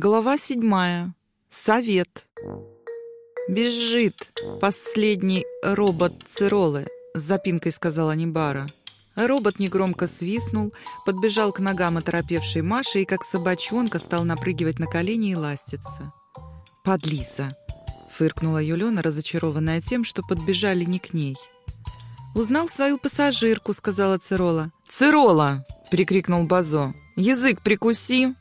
Глава седьмая. Совет. «Бежит последний робот Циролы», — с запинкой сказала Небара. Робот негромко свистнул, подбежал к ногам оторопевшей Маши и, как собачонка, стал напрыгивать на колени и ластиться. «Подлиза!» — фыркнула Юлена, разочарованная тем, что подбежали не к ней. «Узнал свою пассажирку», — сказала Цирола. «Цирола!» — прикрикнул Базо. «Язык прикуси!»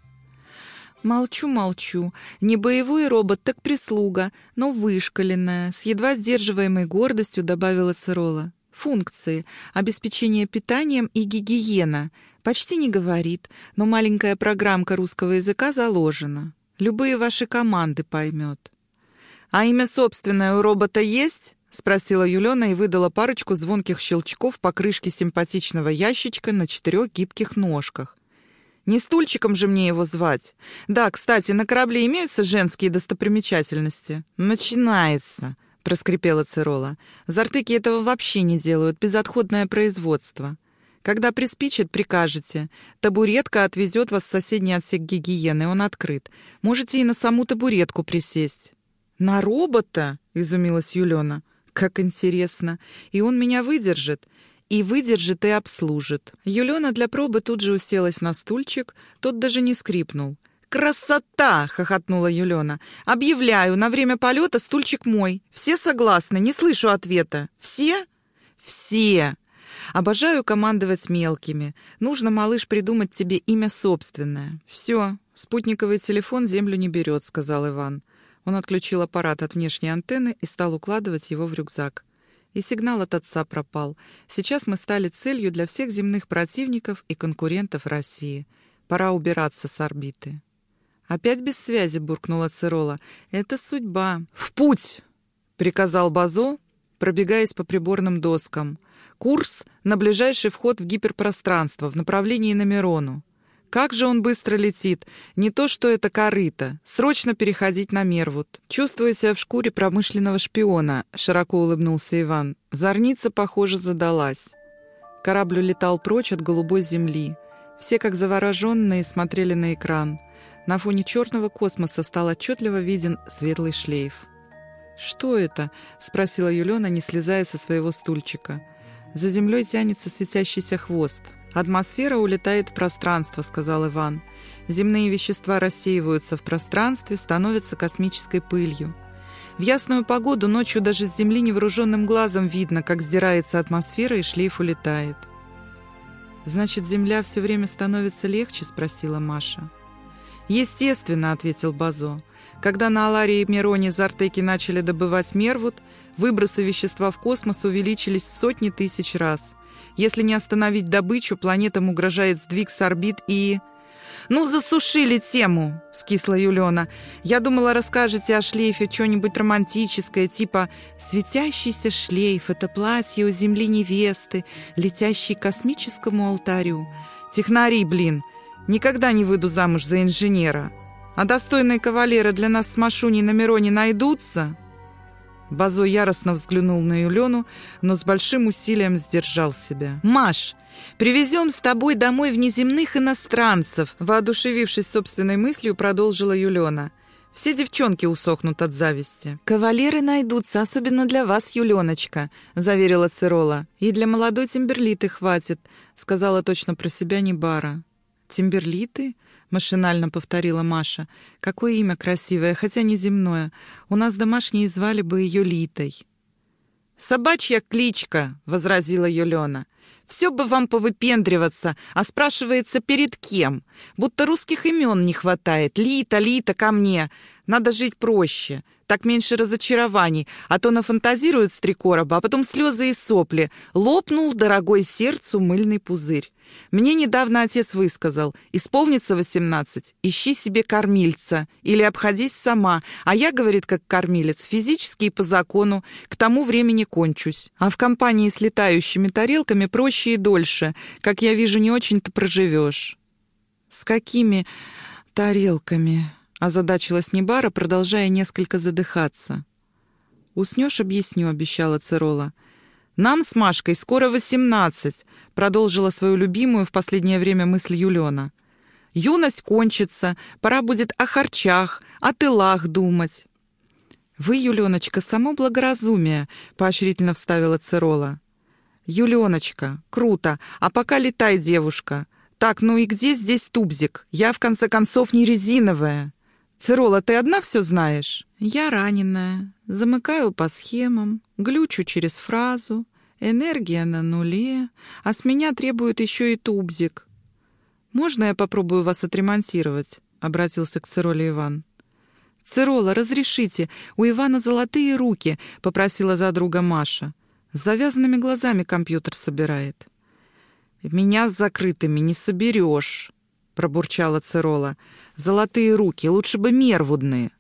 Молчу, молчу. Не боевой робот, так прислуга, но вышкаленная, с едва сдерживаемой гордостью добавила Цирола. Функции. Обеспечение питанием и гигиена. Почти не говорит, но маленькая программка русского языка заложена. Любые ваши команды поймет. «А имя собственное у робота есть?» — спросила Юлена и выдала парочку звонких щелчков по крышке симпатичного ящичка на четырех гибких ножках. Не стульчиком же мне его звать. Да, кстати, на корабле имеются женские достопримечательности. Начинается, проскрипела Цирола. Зартыки этого вообще не делают, безотходное производство. Когда приспичит, прикажете. Табуретка отвезет вас в соседний отсек гигиены, он открыт. Можете и на саму табуретку присесть. «На робота?» — изумилась Юлена. «Как интересно! И он меня выдержит и выдержит и обслужит. Юлена для пробы тут же уселась на стульчик, тот даже не скрипнул. «Красота!» — хохотнула Юлена. «Объявляю, на время полета стульчик мой. Все согласны? Не слышу ответа. Все?» «Все!» «Обожаю командовать мелкими. Нужно, малыш, придумать тебе имя собственное. Все, спутниковый телефон землю не берет», — сказал Иван. Он отключил аппарат от внешней антенны и стал укладывать его в рюкзак. И сигнал от отца пропал. Сейчас мы стали целью для всех земных противников и конкурентов России. Пора убираться с орбиты. «Опять без связи», — буркнула Цирола. «Это судьба». «В путь!» — приказал Базо, пробегаясь по приборным доскам. «Курс на ближайший вход в гиперпространство в направлении на Мирону. Как же он быстро летит! Не то, что это корыто. Срочно переходить на Мервуд. Чувствуя себя в шкуре промышленного шпиона, широко улыбнулся Иван. Зорница, похоже, задалась. Корабль улетал прочь от голубой земли. Все, как завороженные, смотрели на экран. На фоне черного космоса стал отчетливо виден светлый шлейф. «Что это?» — спросила Юлена, не слезая со своего стульчика. За землей тянется светящийся хвост — «Атмосфера улетает в пространство», — сказал Иван. «Земные вещества рассеиваются в пространстве, становятся космической пылью. В ясную погоду ночью даже с Земли невооруженным глазом видно, как сдирается атмосфера и шлейф улетает». «Значит, Земля все время становится легче?» — спросила Маша. «Естественно», — ответил Базо. «Когда на Аларии и Мироне Зартеки начали добывать Мервуд, выбросы вещества в космос увеличились в сотни тысяч раз. Если не остановить добычу, планетам угрожает сдвиг с орбит и... «Ну, засушили тему!» — скисла Юлена. «Я думала, расскажете о шлейфе что-нибудь романтическое, типа «Светящийся шлейф — это платье у земли невесты, летящий к космическому алтарю». Технари, блин! Никогда не выйду замуж за инженера. А достойные кавалеры для нас с Машуней на Мироне найдутся?» Базо яростно взглянул на Юлену, но с большим усилием сдержал себя. «Маш, привезем с тобой домой внеземных иностранцев!» Воодушевившись собственной мыслью, продолжила Юлена. «Все девчонки усохнут от зависти». «Кавалеры найдутся, особенно для вас, Юленочка», — заверила Цирола. «И для молодой Тимберлиты хватит», — сказала точно про себя Небара. «Тимберлиты?» — машинально повторила Маша. «Какое имя красивое, хотя не земное. У нас домашние звали бы ее Литой». «Собачья кличка», — возразила Юлена. «Все бы вам повыпендриваться, а спрашивается, перед кем? Будто русских имен не хватает. Лита, Лита, ко мне. Надо жить проще. Так меньше разочарований, а то нафантазируют с три короба, а потом слезы и сопли. Лопнул дорогой сердцу мыльный пузырь. Мне недавно отец высказал, исполнится восемнадцать, ищи себе кормильца или обходись сама, а я, говорит, как кормилец, физически и по закону, к тому времени кончусь. А в компании с летающими тарелками проще и дольше, как я вижу, не очень-то проживешь. С какими тарелками? Озадачилась Небара, продолжая несколько задыхаться. «Уснешь, объясню», — обещала Церола. «Нам с Машкой скоро восемнадцать», — продолжила свою любимую в последнее время мысль Юлена. Юность кончится, пора будет о харчах, о тылах думать». «Вы, Юленочка, само благоразумие», — поощрительно вставила Церола. «Юленочка, круто, а пока летай, девушка. Так, ну и где здесь тубзик? Я, в конце концов, не резиновая». «Цирола, ты одна все знаешь?» «Я раненая. Замыкаю по схемам, глючу через фразу. Энергия на нуле, а с меня требует еще и тубзик». «Можно я попробую вас отремонтировать?» — обратился к Цироле Иван. «Цирола, разрешите, у Ивана золотые руки», — попросила за друга Маша. С завязанными глазами компьютер собирает. «Меня с закрытыми не соберешь», — пробурчала Цирола. «Золотые руки, лучше бы мервудные».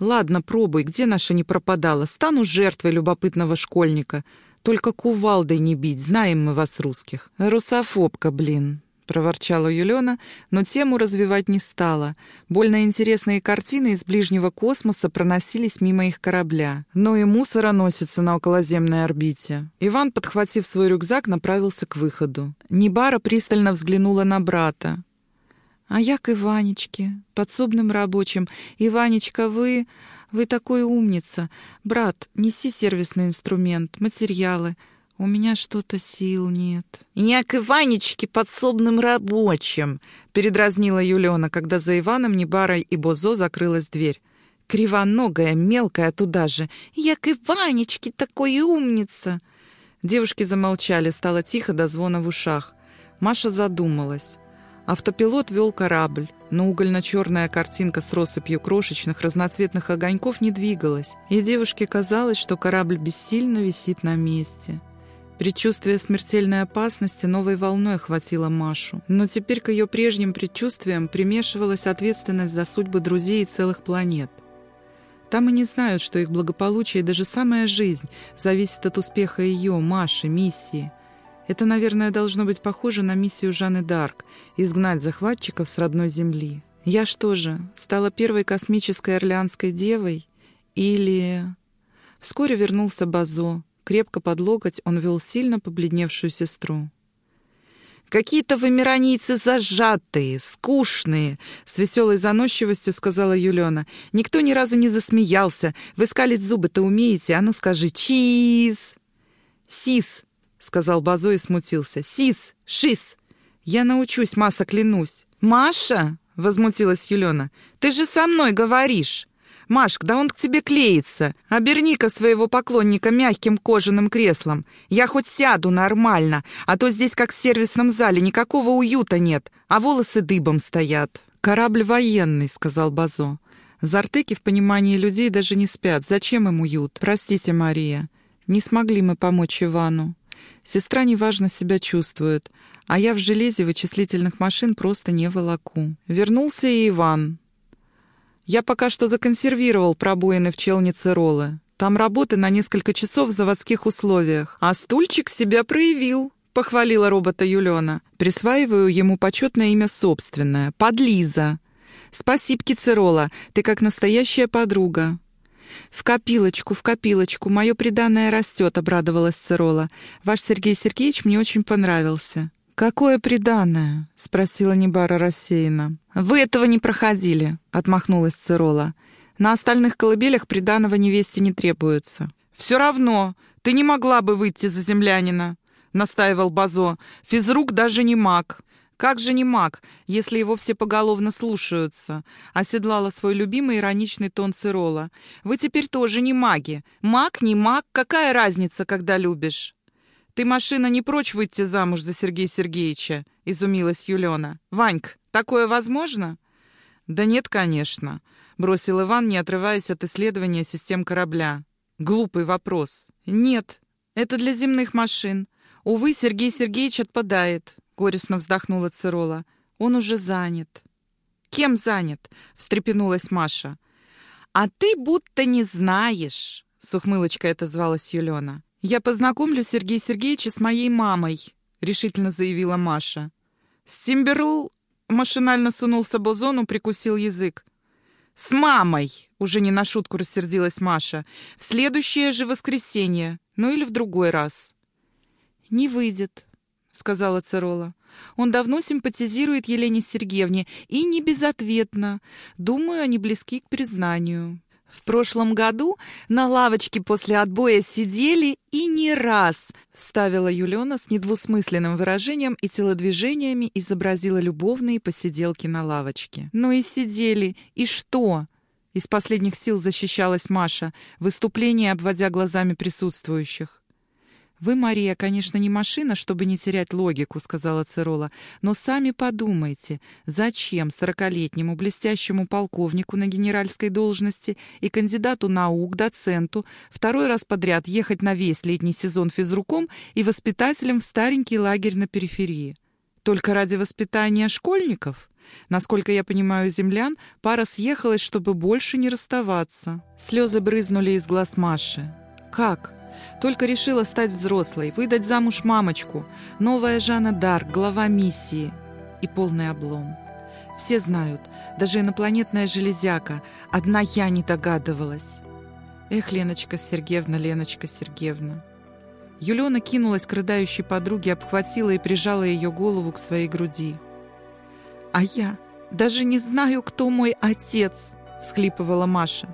«Ладно, пробуй, где наша не пропадала? Стану жертвой любопытного школьника. Только кувалдой не бить, знаем мы вас, русских. Русофобка, блин». — проворчала Юлена, но тему развивать не стала. Больно интересные картины из ближнего космоса проносились мимо их корабля. Но и мусора носится на околоземной орбите. Иван, подхватив свой рюкзак, направился к выходу. Небара пристально взглянула на брата. «А я к Иванечке, подсобным рабочим. Иванечка, вы... вы такой умница. Брат, неси сервисный инструмент, материалы». У меня что-то сил нет. Я к Иванечке подсобным рабочим, передразнила Юлена, когда за Иваном Небарой и Бозо закрылась дверь. Кривоногая, мелкая туда же. Я к Иванечке такой умница. Девушки замолчали, стало тихо до звона в ушах. Маша задумалась. Автопилот вел корабль, но угольно-черная картинка с россыпью крошечных разноцветных огоньков не двигалась, и девушке казалось, что корабль бессильно висит на месте. Предчувствие смертельной опасности новой волной охватило Машу. Но теперь к ее прежним предчувствиям примешивалась ответственность за судьбы друзей и целых планет. Там и не знают, что их благополучие и даже самая жизнь зависит от успеха ее, Маши, миссии. Это, наверное, должно быть похоже на миссию Жанны Д'Арк — изгнать захватчиков с родной земли. Я что же, стала первой космической орлеанской девой? Или... Вскоре вернулся Базо, Крепко под локоть он вел сильно побледневшую сестру. «Какие-то вы миранийцы зажатые, скучные!» С веселой заносчивостью сказала Юлена. «Никто ни разу не засмеялся. Вы скалить зубы-то умеете? А ну скажи, чиз!» «Сис!» — сказал Базо и смутился. «Сис! Шис! Я научусь, Маса, клянусь!» «Маша!» — возмутилась Юлена. «Ты же со мной говоришь!» «Машк, да он к тебе клеится. Оберни-ка своего поклонника мягким кожаным креслом. Я хоть сяду нормально, а то здесь, как в сервисном зале, никакого уюта нет, а волосы дыбом стоят». «Корабль военный», — сказал Базо. «Зартыки в понимании людей даже не спят. Зачем им уют? Простите, Мария. Не смогли мы помочь Ивану. Сестра неважно себя чувствует, а я в железе вычислительных машин просто не волоку». Вернулся и Иван. Я пока что законсервировал пробоины в челнице Роллы. Там работы на несколько часов в заводских условиях. А стульчик себя проявил, похвалила робота Юлена. Присваиваю ему почетное имя собственное — Подлиза. Спасибо, Церола, ты как настоящая подруга. «В копилочку, в копилочку, мое преданное растет», — обрадовалась Церола. «Ваш Сергей Сергеевич мне очень понравился». «Какое преданное?» — спросила Небара рассеянно. «Вы этого не проходили», — отмахнулась Цирола. «На остальных колыбелях приданого невесте не требуется». «Все равно, ты не могла бы выйти за землянина», — настаивал Базо. «Физрук даже не маг». «Как же не маг, если его все поголовно слушаются?» — оседлала свой любимый ироничный тон Цирола. «Вы теперь тоже не маги. Маг, не маг, какая разница, когда любишь?» «Ты, машина, не прочь выйти замуж за Сергея Сергеевича?» — изумилась Юлена. «Ваньк, такое возможно?» «Да нет, конечно», — бросил Иван, не отрываясь от исследования систем корабля. «Глупый вопрос». «Нет, это для земных машин. Увы, Сергей Сергеевич отпадает», — горестно вздохнула Цирола. «Он уже занят». «Кем занят?» — встрепенулась Маша. «А ты будто не знаешь», — с ухмылочкой отозвалась Юлена. «Я познакомлю Сергея Сергеевича с моей мамой», — решительно заявила Маша. Стимберл машинально сунулся Бозону, прикусил язык. «С мамой!» — уже не на шутку рассердилась Маша. «В следующее же воскресенье, ну или в другой раз». «Не выйдет», — сказала Церола. Он давно симпатизирует Елене Сергеевне и не безответно. Думаю, они близки к признанию. В прошлом году на лавочке после отбоя сидели и не раз, вставила Юлена с недвусмысленным выражением и телодвижениями изобразила любовные посиделки на лавочке. Ну и сидели, и что? Из последних сил защищалась Маша, выступление обводя глазами присутствующих. «Вы, Мария, конечно, не машина, чтобы не терять логику», — сказала Цирола. «Но сами подумайте, зачем сорокалетнему блестящему полковнику на генеральской должности и кандидату наук, доценту, второй раз подряд ехать на весь летний сезон физруком и воспитателем в старенький лагерь на периферии? Только ради воспитания школьников?» Насколько я понимаю землян, пара съехалась, чтобы больше не расставаться. Слезы брызнули из глаз Маши. «Как? Только решила стать взрослой, выдать замуж мамочку. Новая Жанна Дарк, глава миссии. И полный облом. Все знают, даже инопланетная железяка. Одна я не догадывалась. Эх, Леночка Сергеевна, Леночка Сергеевна. Юлена кинулась к рыдающей подруге, обхватила и прижала ее голову к своей груди. «А я даже не знаю, кто мой отец!» — всхлипывала Маша.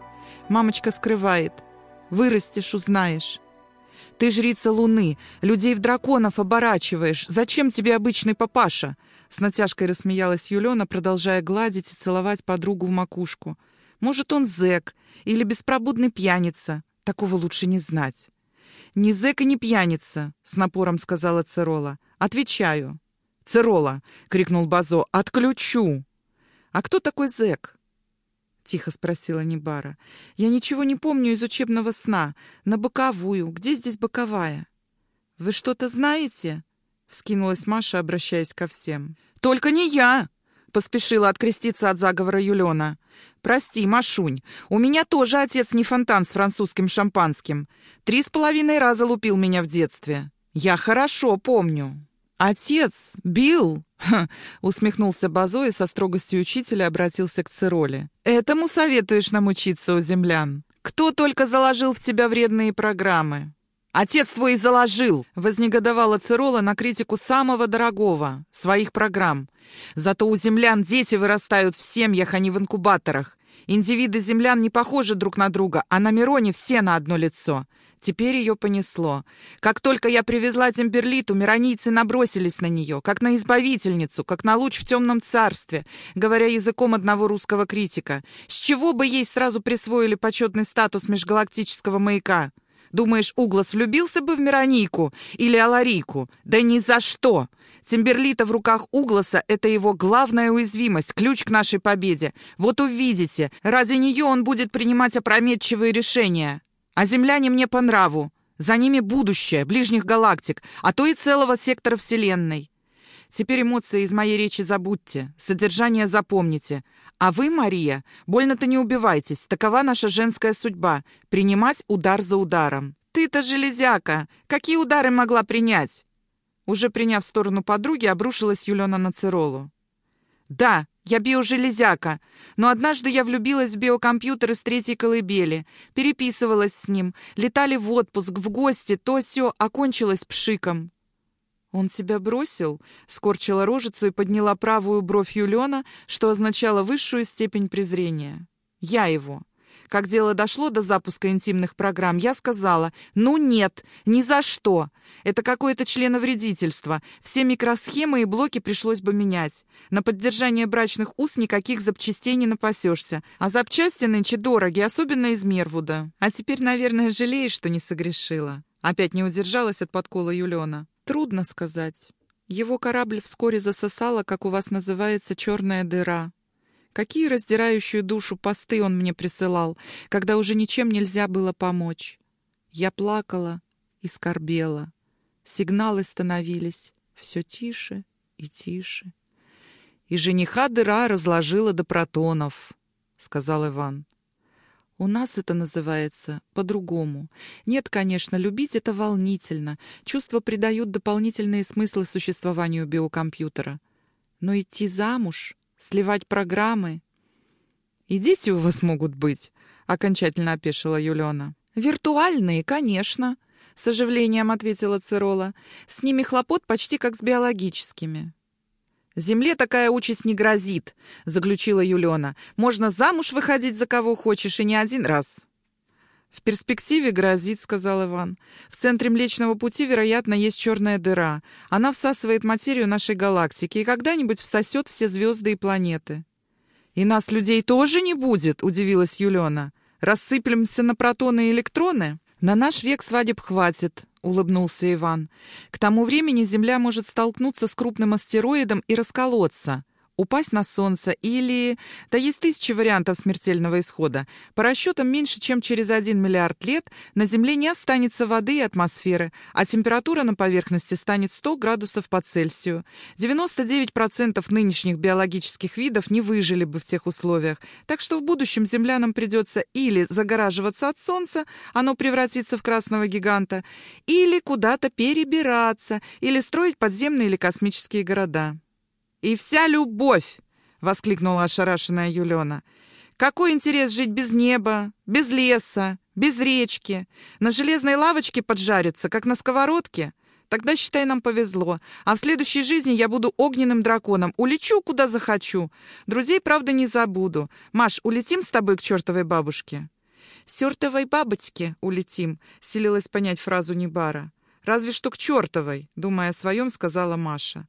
«Мамочка скрывает. Вырастешь, узнаешь. Ты жрица Луны, людей в драконов оборачиваешь. Зачем тебе обычный папаша?» С натяжкой рассмеялась Юлена, продолжая гладить и целовать подругу в макушку. «Может, он зэк или беспробудный пьяница. Такого лучше не знать». «Не зэк и не пьяница», — с напором сказала Церола. «Отвечаю». «Церола!» — крикнул Базо. «Отключу!» «А кто такой зэк?» — тихо спросила Небара. «Я ничего не помню из учебного сна. На боковую. Где здесь боковая?» «Вы что-то знаете?» — вскинулась Маша, обращаясь ко всем. «Только не я!» — поспешила откреститься от заговора Юлена. «Прости, Машунь, у меня тоже отец не фонтан с французским шампанским. Три с половиной раза лупил меня в детстве. Я хорошо помню». «Отец бил!» — усмехнулся Базо и со строгостью учителя обратился к Цироле. «Этому советуешь нам учиться у землян? Кто только заложил в тебя вредные программы?» «Отец твой и заложил!» — вознегодовала Цирола на критику самого дорогого — своих программ. «Зато у землян дети вырастают в семьях, а не в инкубаторах. Индивиды землян не похожи друг на друга, а на Мироне все на одно лицо. Теперь ее понесло. Как только я привезла Тимберлиту, миронийцы набросились на нее, как на избавительницу, как на луч в темном царстве, говоря языком одного русского критика. С чего бы ей сразу присвоили почетный статус межгалактического маяка? Думаешь, Углас влюбился бы в Миронийку или Аларику? Да ни за что! Тимберлита в руках Угласа — это его главная уязвимость, ключ к нашей победе. Вот увидите, ради нее он будет принимать опрометчивые решения. А земляне мне по нраву. За ними будущее, ближних галактик, а то и целого сектора Вселенной. Теперь эмоции из моей речи забудьте, содержание запомните. А вы, Мария, больно-то не убивайтесь, такова наша женская судьба — принимать удар за ударом. Ты-то железяка, какие удары могла принять? Уже приняв сторону подруги, обрушилась Юлена на Циролу. «Да, я биожелезяка, но однажды я влюбилась в биокомпьютер из третьей колыбели, переписывалась с ним, летали в отпуск, в гости, то все окончилось пшиком». «Он тебя бросил?» — скорчила рожицу и подняла правую бровь Юлена, что означало высшую степень презрения. «Я его. Как дело дошло до запуска интимных программ, я сказала, ну нет, ни за что. Это какое-то членовредительство. Все микросхемы и блоки пришлось бы менять. На поддержание брачных уз никаких запчастей не напасешься. А запчасти нынче дороги, особенно из Мервуда. А теперь, наверное, жалеешь, что не согрешила. Опять не удержалась от подкола Юлена. Трудно сказать. Его корабль вскоре засосала, как у вас называется, черная дыра. Какие раздирающую душу посты он мне присылал, когда уже ничем нельзя было помочь. Я плакала и скорбела. Сигналы становились все тише и тише. «И жениха дыра разложила до протонов», — сказал Иван. «У нас это называется по-другому. Нет, конечно, любить это волнительно. Чувства придают дополнительные смыслы существованию биокомпьютера. Но идти замуж Сливать программы? И дети у вас могут быть, окончательно опешила Юлена. Виртуальные, конечно, с оживлением ответила Цирола. С ними хлопот почти как с биологическими. «Земле такая участь не грозит», — заключила Юлена. «Можно замуж выходить за кого хочешь, и не один раз». «В перспективе грозит», — сказал Иван. «В центре Млечного Пути, вероятно, есть черная дыра. Она всасывает материю нашей галактики и когда-нибудь всосет все звезды и планеты». «И нас, людей, тоже не будет?» — удивилась Юлена. «Рассыплемся на протоны и электроны?» «На наш век свадеб хватит», — улыбнулся Иван. «К тому времени Земля может столкнуться с крупным астероидом и расколоться упасть на солнце или... Да есть тысячи вариантов смертельного исхода. По расчетам, меньше чем через 1 миллиард лет на Земле не останется воды и атмосферы, а температура на поверхности станет 100 градусов по Цельсию. 99% нынешних биологических видов не выжили бы в тех условиях, так что в будущем землянам придется или загораживаться от Солнца, оно превратится в красного гиганта, или куда-то перебираться, или строить подземные или космические города. «И вся любовь!» — воскликнула ошарашенная Юлена. «Какой интерес жить без неба, без леса, без речки? На железной лавочке поджариться, как на сковородке? Тогда, считай, нам повезло. А в следующей жизни я буду огненным драконом. Улечу, куда захочу. Друзей, правда, не забуду. Маш, улетим с тобой к чертовой бабушке?» «Сёртовой бабочке улетим», — селилась понять фразу Небара. «Разве что к чертовой», — думая о своем, сказала Маша.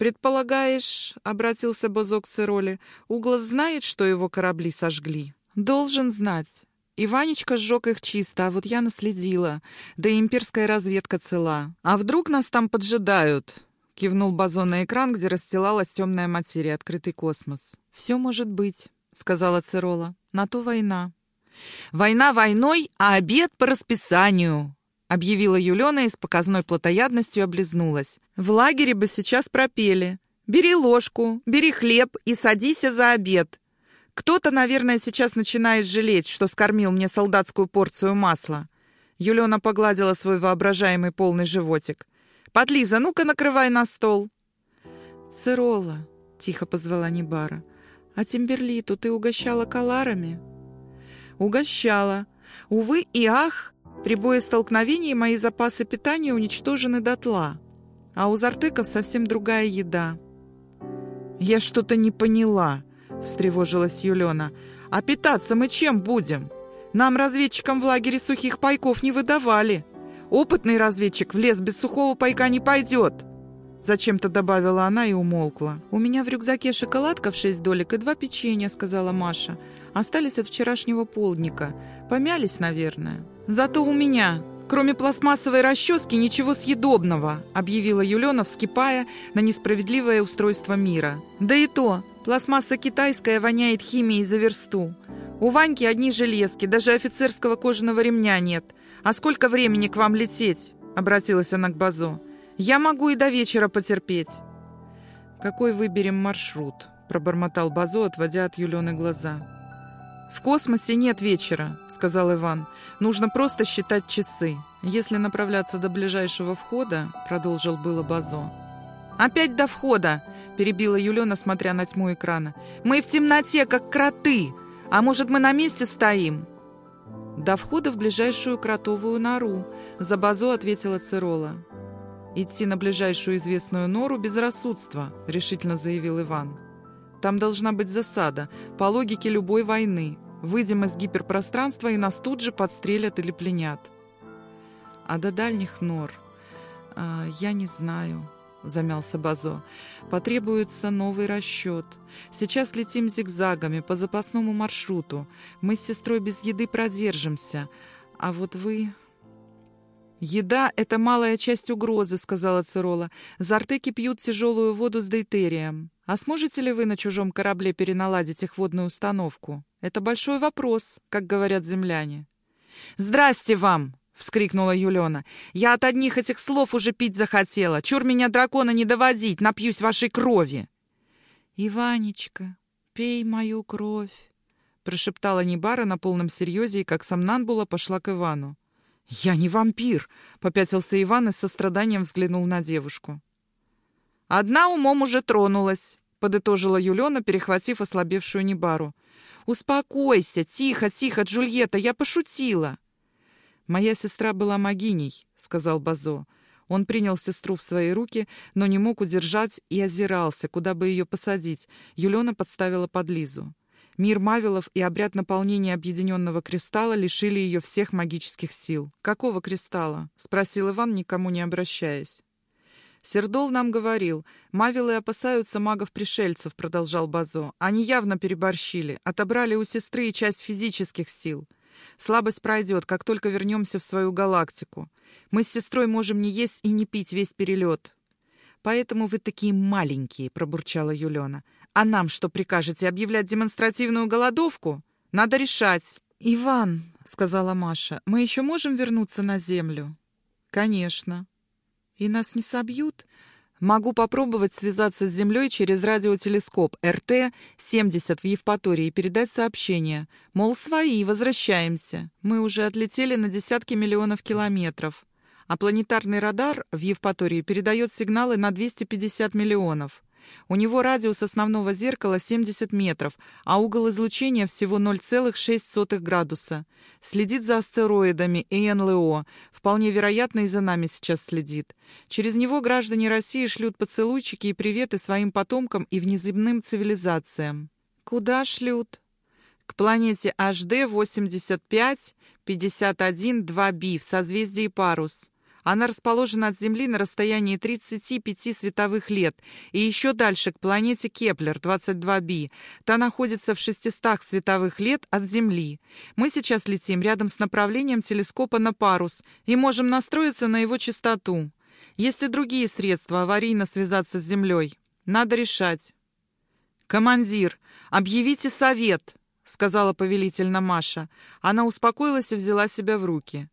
«Предполагаешь, — обратился Бозок к Цироли, — Углас знает, что его корабли сожгли?» «Должен знать. Иванечка сжег их чисто, а вот я наследила. Да и имперская разведка цела. А вдруг нас там поджидают?» — кивнул Бозон на экран, где расстилалась темная материя, открытый космос. «Все может быть», — сказала Цирола. «На то война». «Война войной, а обед по расписанию», объявила Юлена и с показной плотоядностью облизнулась. «В лагере бы сейчас пропели. Бери ложку, бери хлеб и садись за обед. Кто-то, наверное, сейчас начинает жалеть, что скормил мне солдатскую порцию масла». Юлена погладила свой воображаемый полный животик. «Подлиза, ну-ка накрывай на стол». «Цирола», — тихо позвала Небара, — «а Тимберлиту ты угощала каларами?» «Угощала. Увы и ах, при боестолкновении мои запасы питания уничтожены дотла, а у зартеков совсем другая еда. «Я что-то не поняла», — встревожилась Юлена. «А питаться мы чем будем? Нам, разведчикам в лагере сухих пайков не выдавали. Опытный разведчик в лес без сухого пайка не пойдет». Зачем-то добавила она и умолкла. «У меня в рюкзаке шоколадка в шесть долек и два печенья», — сказала Маша. «Остались от вчерашнего полдника. Помялись, наверное». «Зато у меня, кроме пластмассовой расчески, ничего съедобного», объявила Юлена, вскипая на несправедливое устройство мира. «Да и то, пластмасса китайская воняет химией за версту. У Ваньки одни железки, даже офицерского кожаного ремня нет. А сколько времени к вам лететь?» обратилась она к Базо. «Я могу и до вечера потерпеть». «Какой выберем маршрут?» пробормотал Базо, отводя от Юлены глаза. «В космосе нет вечера», — сказал Иван. «Нужно просто считать часы. Если направляться до ближайшего входа», — продолжил было Базо. «Опять до входа!» — перебила Юлена, смотря на тьму экрана. «Мы в темноте, как кроты! А может, мы на месте стоим?» «До входа в ближайшую кротовую нору», — за Базо ответила Цирола. «Идти на ближайшую известную нору — безрассудство», — решительно заявил Иван. Там должна быть засада, по логике любой войны. Выйдем из гиперпространства, и нас тут же подстрелят или пленят. А до дальних нор... А, я не знаю, замялся Базо. Потребуется новый расчет. Сейчас летим зигзагами по запасному маршруту. Мы с сестрой без еды продержимся. А вот вы... «Еда — это малая часть угрозы», — сказала Цирола. «Зартеки пьют тяжелую воду с дейтерием. А сможете ли вы на чужом корабле переналадить их водную установку? Это большой вопрос, как говорят земляне». «Здрасте вам!» — вскрикнула Юлена. «Я от одних этих слов уже пить захотела. Чур меня дракона не доводить, напьюсь вашей крови!» «Иванечка, пей мою кровь!» — прошептала Небара на полном серьезе и, как сомнамбула, пошла к Ивану. «Я не вампир!» — попятился Иван и с состраданием взглянул на девушку. «Одна умом уже тронулась», — подытожила Юлена, перехватив ослабевшую Небару. «Успокойся! Тихо, тихо, Джульетта, я пошутила!» «Моя сестра была магиней», — сказал Базо. Он принял сестру в свои руки, но не мог удержать и озирался, куда бы ее посадить. Юлена подставила под Лизу. Мир Мавилов и обряд наполнения объединенного кристалла лишили ее всех магических сил. «Какого кристалла?» — спросил Иван, никому не обращаясь. «Сердол нам говорил, мавилы опасаются магов-пришельцев», — продолжал Базо. «Они явно переборщили, отобрали у сестры и часть физических сил. Слабость пройдет, как только вернемся в свою галактику. Мы с сестрой можем не есть и не пить весь перелет. «Поэтому вы такие маленькие», — пробурчала Юлена. «А нам что прикажете, объявлять демонстративную голодовку? Надо решать». «Иван», — сказала Маша, — «мы еще можем вернуться на Землю?» «Конечно». «И нас не собьют?» Могу попробовать связаться с Землей через радиотелескоп РТ-70 в Евпатории и передать сообщение. Мол, свои, возвращаемся. Мы уже отлетели на десятки миллионов километров. А планетарный радар в Евпатории передает сигналы на 250 миллионов. У него радиус основного зеркала 70 метров, а угол излучения всего 0,6 градуса. Следит за астероидами и НЛО. Вполне вероятно, и за нами сейчас следит. Через него граждане России шлют поцелуйчики и приветы своим потомкам и внеземным цивилизациям. Куда шлют? К планете HD 85 51 2b в созвездии Парус. Она расположена от Земли на расстоянии 35 световых лет и еще дальше к планете Кеплер 22b. Та находится в 600 световых лет от Земли. Мы сейчас летим рядом с направлением телескопа на парус и можем настроиться на его частоту. Есть и другие средства аварийно связаться с Землей. Надо решать. «Командир, объявите совет!» — сказала повелительно Маша. Она успокоилась и взяла себя в руки.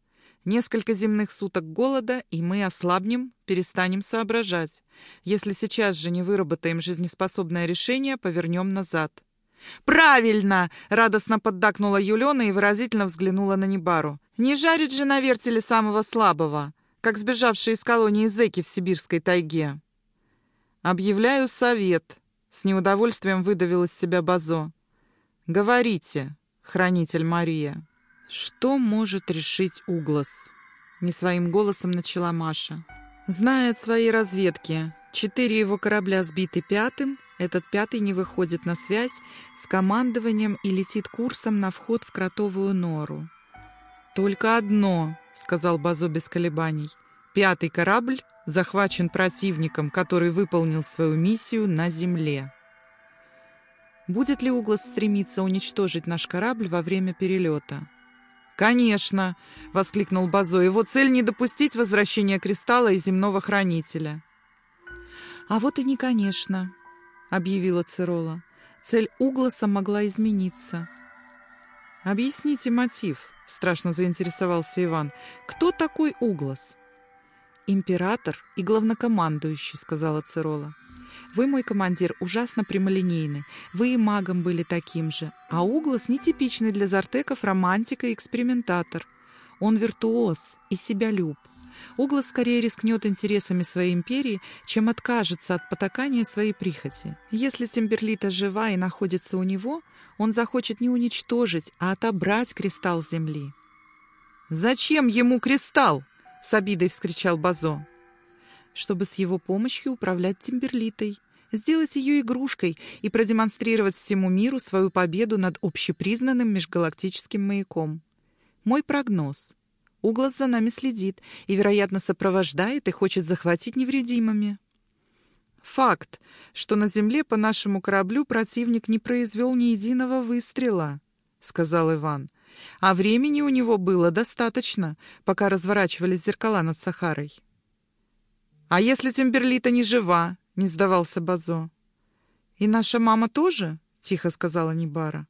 Несколько земных суток голода, и мы ослабнем, перестанем соображать. Если сейчас же не выработаем жизнеспособное решение, повернем назад. «Правильно!» — радостно поддакнула Юлена и выразительно взглянула на Небару. «Не жарит же на вертеле самого слабого, как сбежавшие из колонии зэки в сибирской тайге». «Объявляю совет», — с неудовольствием выдавил из себя Базо. «Говорите, хранитель Мария». «Что может решить Углас?» Не своим голосом начала Маша. «Знает свои разведки. Четыре его корабля сбиты пятым. Этот пятый не выходит на связь с командованием и летит курсом на вход в кротовую нору. «Только одно», — сказал Базо без колебаний. «Пятый корабль захвачен противником, который выполнил свою миссию на Земле». Будет ли Углас стремиться уничтожить наш корабль во время перелета? «Конечно!» — воскликнул Базо. «Его цель — не допустить возвращения кристалла и земного хранителя». «А вот и не конечно», — объявила Цирола. «Цель Угласа могла измениться». «Объясните мотив», — страшно заинтересовался Иван. «Кто такой Углас?» «Император и главнокомандующий», — сказала Цирола. Вы, мой командир, ужасно прямолинейны. Вы и магом были таким же. А Углас нетипичный для зартеков романтик и экспериментатор. Он виртуоз и себялюб. Углас скорее рискнет интересами своей империи, чем откажется от потакания своей прихоти. Если Тимберлита жива и находится у него, он захочет не уничтожить, а отобрать кристалл Земли. «Зачем ему кристалл?» — с обидой вскричал Базо чтобы с его помощью управлять Тимберлитой, сделать ее игрушкой и продемонстрировать всему миру свою победу над общепризнанным межгалактическим маяком. Мой прогноз. Углас за нами следит и, вероятно, сопровождает и хочет захватить невредимыми. Факт, что на Земле по нашему кораблю противник не произвел ни единого выстрела, — сказал Иван. А времени у него было достаточно, пока разворачивались зеркала над Сахарой. «А если Тимберлита не жива?» — не сдавался Базо. «И наша мама тоже?» — тихо сказала Небара.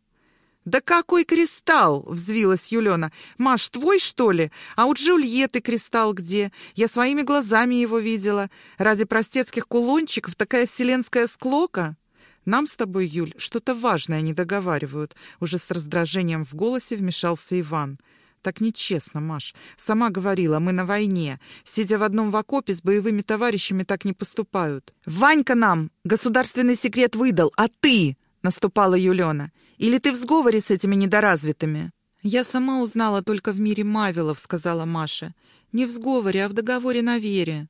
«Да какой кристалл!» — взвилась Юлена. «Маш, твой, что ли? А у Джульетты кристалл где? Я своими глазами его видела. Ради простецких кулончиков такая вселенская склока!» «Нам с тобой, Юль, что-то важное не договаривают», — уже с раздражением в голосе вмешался Иван. Так нечестно, Маш. Сама говорила, мы на войне. Сидя в одном в окопе с боевыми товарищами, так не поступают. «Ванька нам государственный секрет выдал, а ты?» — наступала Юлена. «Или ты в сговоре с этими недоразвитыми?» «Я сама узнала только в мире Мавилов», — сказала Маша. «Не в сговоре, а в договоре на вере».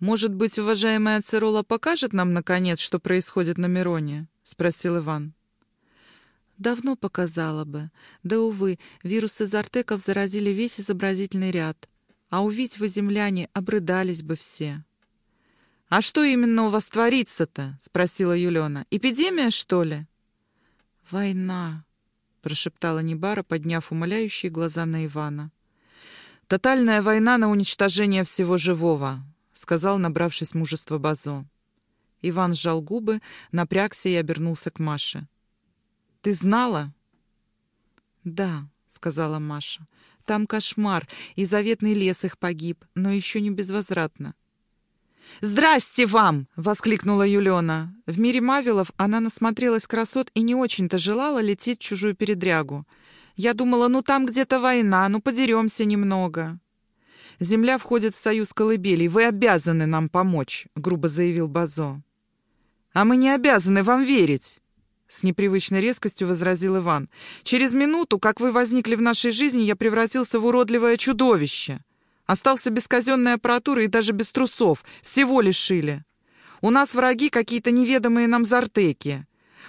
«Может быть, уважаемая Цирола покажет нам, наконец, что происходит на Мироне?» — спросил Иван. Давно показала бы. Да, увы, вирусы Зартеков заразили весь изобразительный ряд. А увидеть вы, земляне, обрыдались бы все. «А что именно у вас творится-то?» — спросила Юлена. «Эпидемия, что ли?» «Война», — прошептала Небара, подняв умоляющие глаза на Ивана. «Тотальная война на уничтожение всего живого», сказал, набравшись мужества Базо. Иван сжал губы, напрягся и обернулся к Маше. «Ты знала?» «Да», — сказала Маша. «Там кошмар, и заветный лес их погиб, но еще не безвозвратно». «Здрасте вам!» — воскликнула Юлена. В мире Мавилов она насмотрелась красот и не очень-то желала лететь в чужую передрягу. «Я думала, ну там где-то война, ну подеремся немного». Земля входит в союз колыбелей. Вы обязаны нам помочь», — грубо заявил Базо. «А мы не обязаны вам верить», — с непривычной резкостью возразил Иван. «Через минуту, как вы возникли в нашей жизни, я превратился в уродливое чудовище. Остался без казенной аппаратуры и даже без трусов. Всего лишили. У нас враги какие-то неведомые нам зартеки.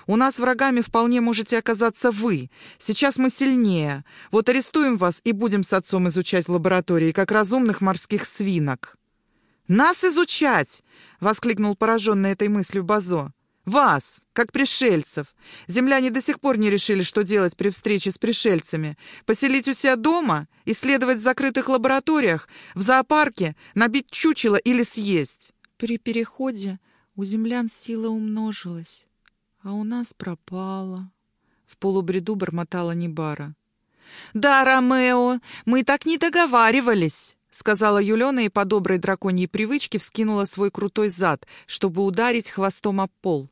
У нас врагами вполне можете оказаться вы. Сейчас мы сильнее. Вот арестуем вас и будем с отцом изучать в лаборатории, как разумных морских свинок». «Нас изучать!» — воскликнул пораженный этой мыслью Базо. «Вас, как пришельцев. Земляне до сих пор не решили, что делать при встрече с пришельцами. Поселить у себя дома, исследовать в закрытых лабораториях, в зоопарке, набить чучело или съесть». При переходе у землян сила умножилась а у нас пропала. В полубреду бормотала Небара. «Да, Ромео, мы так не договаривались!» — сказала Юлена и по доброй драконьей привычке вскинула свой крутой зад, чтобы ударить хвостом об пол.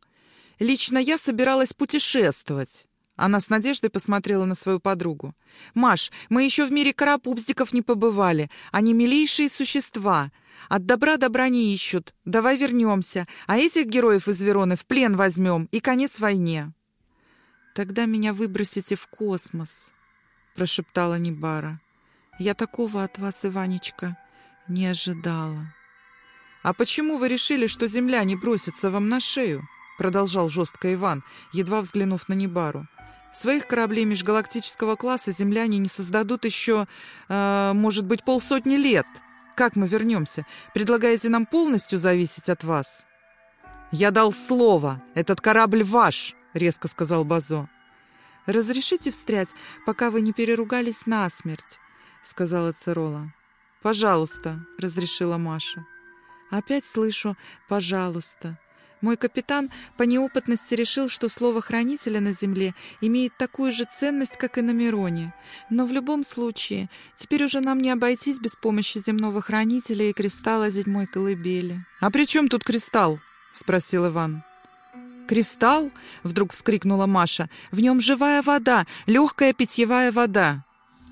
«Лично я собиралась путешествовать». Она с надеждой посмотрела на свою подругу. «Маш, мы еще в мире карапупздиков не побывали. Они милейшие существа. От добра добра не ищут. Давай вернемся, а этих героев из Вероны в плен возьмем и конец войне». «Тогда меня выбросите в космос», — прошептала Небара. «Я такого от вас, Иванечка, не ожидала». «А почему вы решили, что Земля не бросится вам на шею?» — продолжал жестко Иван, едва взглянув на Небару. «Своих кораблей межгалактического класса земляне не создадут еще, э, может быть, полсотни лет». Как мы вернемся? Предлагаете нам полностью зависеть от вас?» «Я дал слово. Этот корабль ваш», — резко сказал Базо. «Разрешите встрять, пока вы не переругались насмерть», — сказала Церола. «Пожалуйста», — разрешила Маша. «Опять слышу «пожалуйста». Мой капитан по неопытности решил, что слово «хранителя» на Земле имеет такую же ценность, как и на Мироне. Но в любом случае, теперь уже нам не обойтись без помощи земного хранителя и кристалла седьмой колыбели. «А при чем тут кристалл?» — спросил Иван. «Кристалл?» — вдруг вскрикнула Маша. «В нем живая вода, легкая питьевая вода».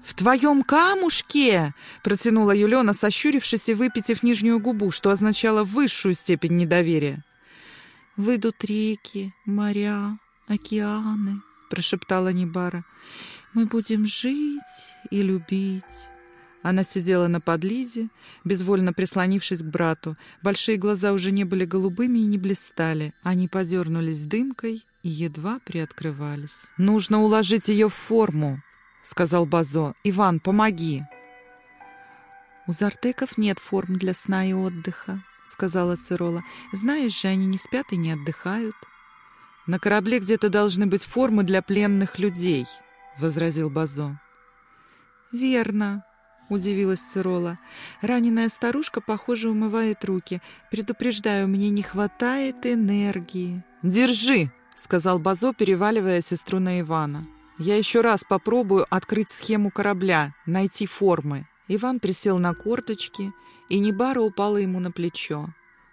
«В твоем камушке!» — протянула Юлена, сощурившись и выпитив нижнюю губу, что означало высшую степень недоверия. Выйдут реки, моря, океаны, прошептала Небара. Мы будем жить и любить. Она сидела на подлизе, безвольно прислонившись к брату. Большие глаза уже не были голубыми и не блистали. Они подернулись дымкой и едва приоткрывались. «Нужно уложить ее в форму», — сказал Базо. «Иван, помоги». «У зартеков нет форм для сна и отдыха», сказала Цирола. «Знаешь же, они не спят и не отдыхают». «На корабле где-то должны быть формы для пленных людей», — возразил Базо. «Верно», — удивилась Цирола. «Раненая старушка, похоже, умывает руки. Предупреждаю, мне не хватает энергии». «Держи», — сказал Базо, переваливая сестру на Ивана. «Я еще раз попробую открыть схему корабля, найти формы». Иван присел на корточки и Небара упала ему на плечо.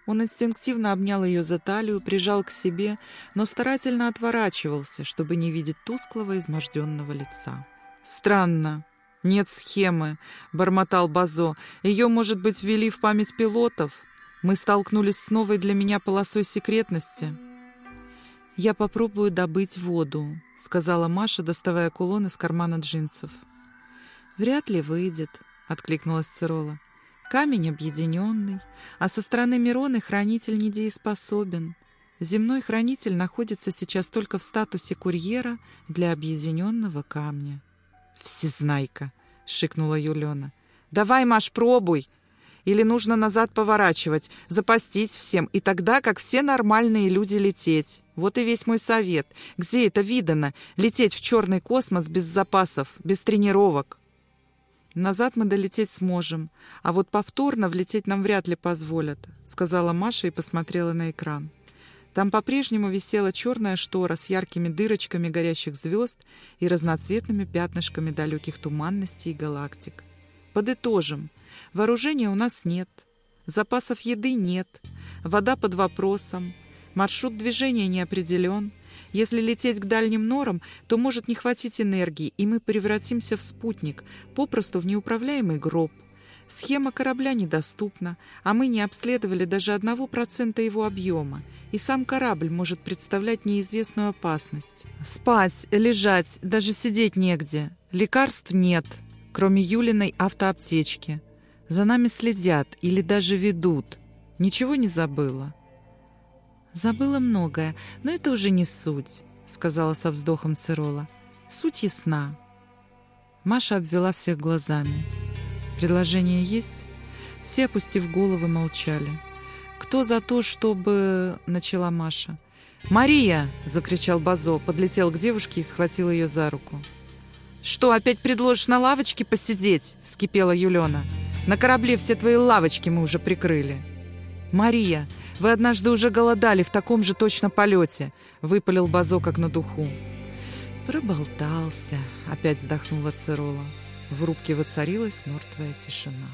Он инстинктивно обнял ее за талию, прижал к себе, но старательно отворачивался, чтобы не видеть тусклого, изможденного лица. «Странно. Нет схемы», — бормотал Базо. «Ее, может быть, ввели в память пилотов? Мы столкнулись с новой для меня полосой секретности». «Я попробую добыть воду», — сказала Маша, доставая кулон из кармана джинсов. «Вряд ли выйдет», — откликнулась Цирола. Камень объединенный, а со стороны Мироны хранитель недееспособен. Земной хранитель находится сейчас только в статусе курьера для объединенного камня. «Всезнайка!» — шикнула Юлена. «Давай, Маш, пробуй!» Или нужно назад поворачивать, запастись всем, и тогда, как все нормальные люди, лететь. Вот и весь мой совет. Где это видано? Лететь в черный космос без запасов, без тренировок. Назад мы долететь сможем, а вот повторно влететь нам вряд ли позволят, сказала Маша и посмотрела на экран. Там по-прежнему висела черная штора с яркими дырочками горящих звезд и разноцветными пятнышками далеких туманностей и галактик. Подытожим. Вооружения у нас нет. Запасов еды нет. Вода под вопросом. Маршрут движения не определен. Если лететь к дальним норам, то может не хватить энергии, и мы превратимся в спутник, попросту в неуправляемый гроб. Схема корабля недоступна, а мы не обследовали даже одного процента его объема, и сам корабль может представлять неизвестную опасность. Спать, лежать, даже сидеть негде. Лекарств нет, кроме Юлиной автоаптечки. За нами следят или даже ведут. Ничего не забыла. Забыла многое, но это уже не суть, сказала со вздохом Цирола. Суть ясна. Маша обвела всех глазами. Предложение есть? Все, опустив головы, молчали. «Кто за то, чтобы...» — начала Маша. «Мария!» — закричал Базо, подлетел к девушке и схватил ее за руку. «Что, опять предложишь на лавочке посидеть?» — вскипела Юлена. «На корабле все твои лавочки мы уже прикрыли». «Мария, вы однажды уже голодали в таком же точно полете!» — выпалил Базо как на духу. «Проболтался!» — опять вздохнула Цирола. В рубке воцарилась мертвая тишина.